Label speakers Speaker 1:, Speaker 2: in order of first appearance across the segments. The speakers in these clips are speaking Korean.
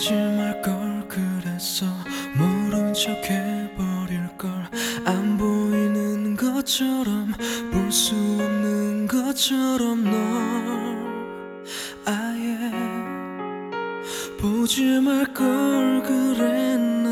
Speaker 1: 하지 말 걸 그랬어 모른 척 해버릴 걸 안 보이는 것처럼 볼 수 없는 것처럼 널 아예 보지 말 걸 그랬나.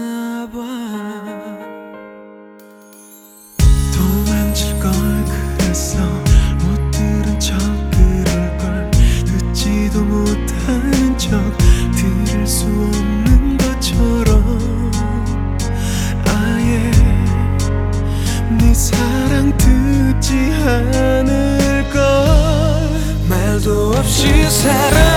Speaker 1: 사랑.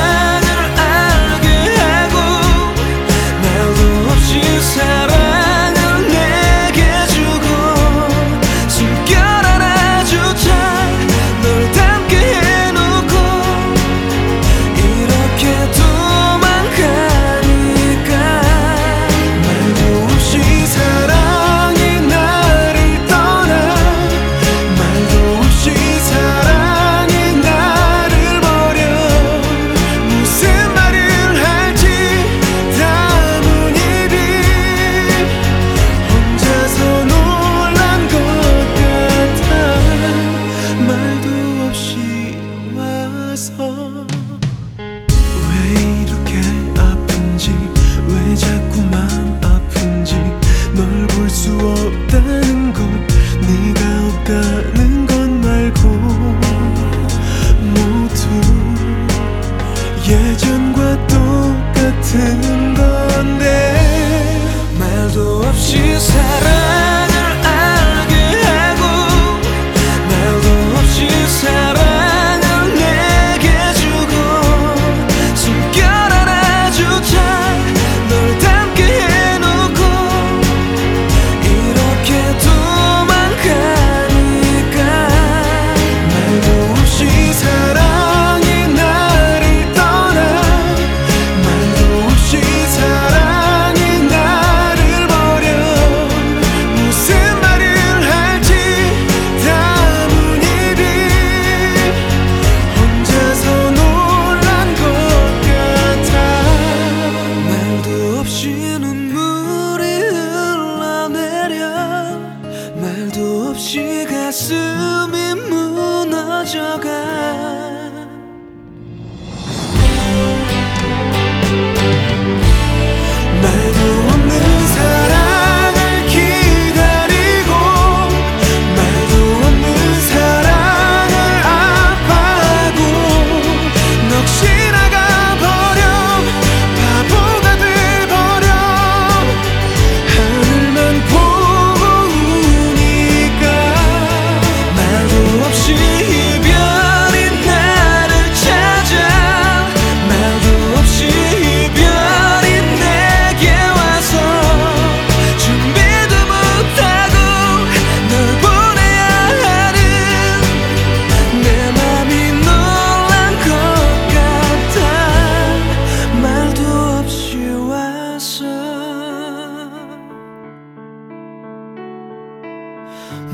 Speaker 1: 这个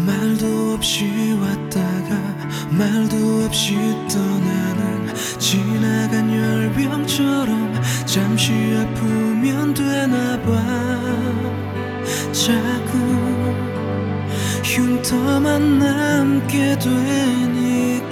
Speaker 1: 말도 없이 왔다가 말도 없이 떠나는 지나간 열병처럼 잠시 아프면 되나봐. 자꾸 흉터만 남게 되니까